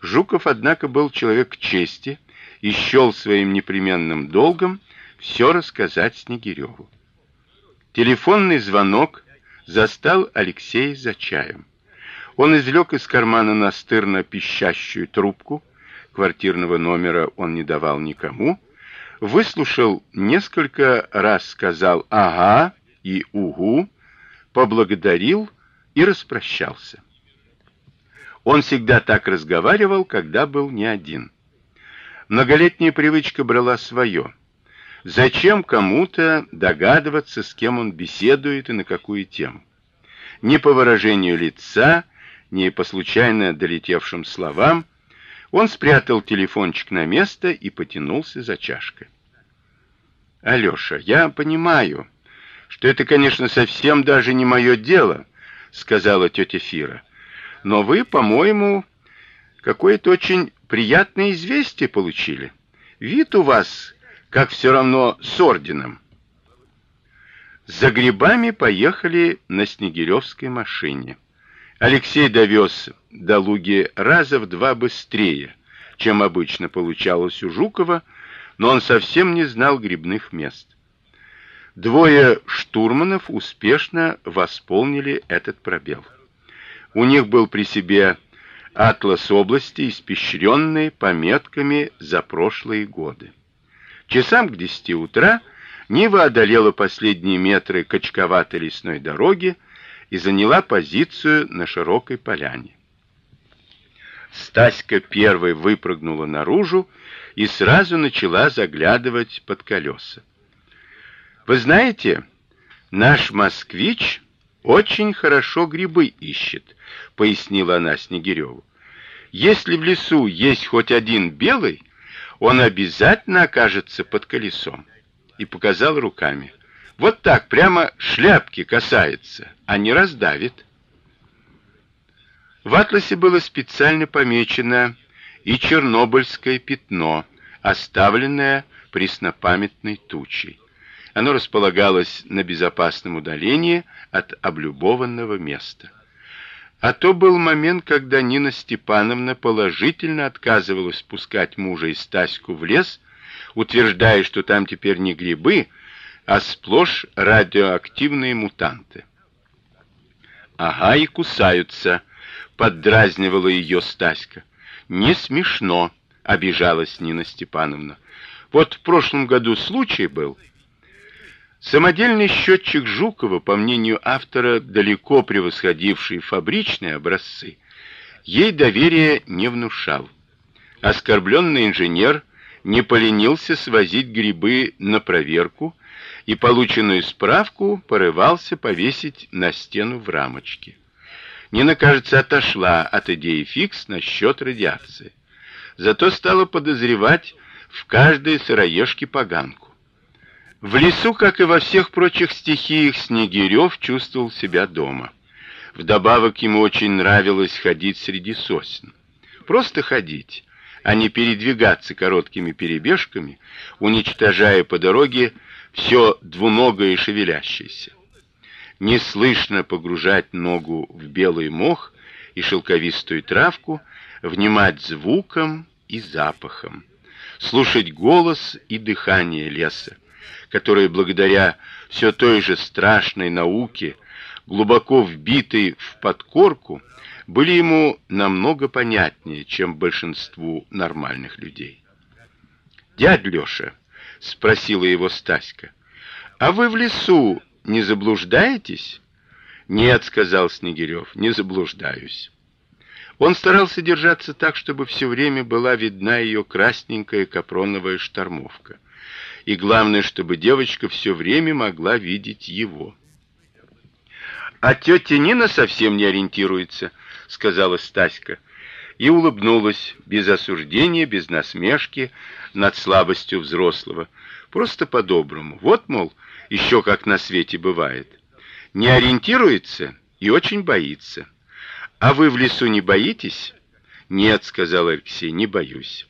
Жуков, однако, был человек чести и счел своим непременным долгом все рассказать Снегиреву. Телефонный звонок застал Алексея за чаем. Он извлек из кармана настырно пищащую трубку, квартирного номера он не давал никому, выслушал несколько раз, сказал «ага» и «угу», поблагодарил и распрощался. Он всегда так разговаривал, когда был не один. Многолетняя привычка брала свое. Зачем кому-то догадываться, с кем он беседует и на какую тему? Ни по выражению лица, ни по случайно долетевшим словам, он спрятал телефончик на место и потянулся за чашкой. Алёша, я понимаю, что это, конечно, совсем даже не мое дело, сказала тетя Фира. Но вы, по-моему, какое-то очень приятное известие получили. Вид у вас как все равно с орденом. За грибами поехали на Снегиревской машине. Алексей довез до Луги раза в два быстрее, чем обычно получалось у Жукова, но он совсем не знал грибных мест. Двое штурманов успешно восполнили этот пробел. У них был при себе атлас области, испещренный пометками за прошлые годы. Часам к десяти утра Нива одолела последние метры качковатой лесной дороги и заняла позицию на широкой поляне. Стаська первой выпрыгнула наружу и сразу начала заглядывать под колеса. Вы знаете, наш москвич очень хорошо грибы ищет, пояснила она Снегиреву. Если в лесу есть хоть один белый, он обязательно окажется под колесом. И показал руками. Вот так прямо шляпки касается, а не раздавит. В атласе было специально помечено и чернобыльское пятно, оставленное преснопамятной тучей. Оно располагалось на безопасном удалении от облюбованного места. А то был момент, когда Нина Степановна положительно отказывалась пускать мужа и Стаську в лес, утверждая, что там теперь не грибы, а сплошь радиоактивные мутанты. Ага, и кусаются, поддразнивала ее Стаська. Не смешно, обижалась Нина Степановна. Вот в прошлом году случай был. Самодельный счетчик Жукова, по мнению автора, далеко превосходивший фабричные образцы, ей доверия не внушал. Оскорбленный инженер не поленился свозить грибы на проверку и полученную справку порывался повесить на стену в рамочке. Нина, кажется, отошла от идеи фикс насчет радиации. Зато стала подозревать в каждой сыроежке поганку. В лесу, как и во всех прочих стихиях, Снегирев чувствовал себя дома. Вдобавок ему очень нравилось ходить среди сосен. Просто ходить, а не передвигаться короткими перебежками, уничтожая по дороге все двуногое и шевелящееся неслышно погружать ногу в белый мох и шелковистую травку, внимать звукам и запахам, слушать голос и дыхание леса, которые благодаря все той же страшной науке, глубоко вбитой в подкорку, были ему намного понятнее, чем большинству нормальных людей. "Дядь Лёша", спросила его Стаська. "А вы в лесу не заблуждаетесь? Нет, сказал Снегирев, не заблуждаюсь. Он старался держаться так, чтобы все время была видна ее красненькая капроновая штормовка. И главное, чтобы девочка все время могла видеть его. А тетя Нина совсем не ориентируется, сказала Стаська и улыбнулась без осуждения, без насмешки над слабостью взрослого, просто по-доброму. Вот, мол, еще как на свете бывает. Не ориентируется и очень боится. А вы в лесу не боитесь? Нет, сказал Алексей, не боюсь.